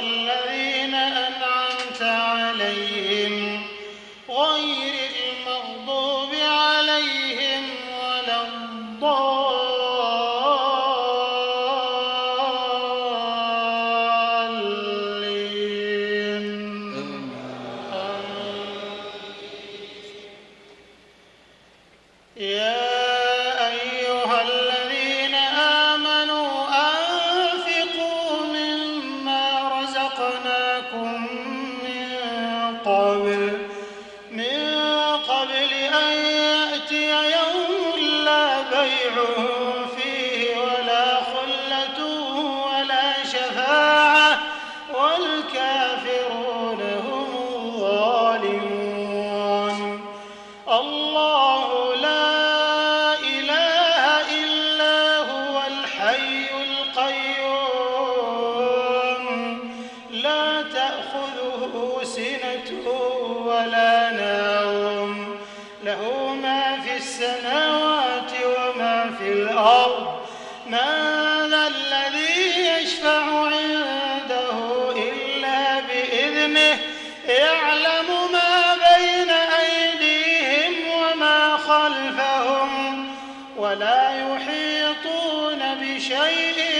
الذين أنعمت عليهم غير المغضوب عليهم ولا الضالين. يا رزقناكم من قبل من قبل أن يأتي يوم لا بيع فيه ولا خلة ولا شفاعة والكافرون هم الظالمون. الله لا إله إلا هو الحي القيوم. الأرض. من ذا الذي يشفع عنده إلا بإذنه؟ يعلم ما بين أيديهم وما خلفهم ولا يحيطون بشيء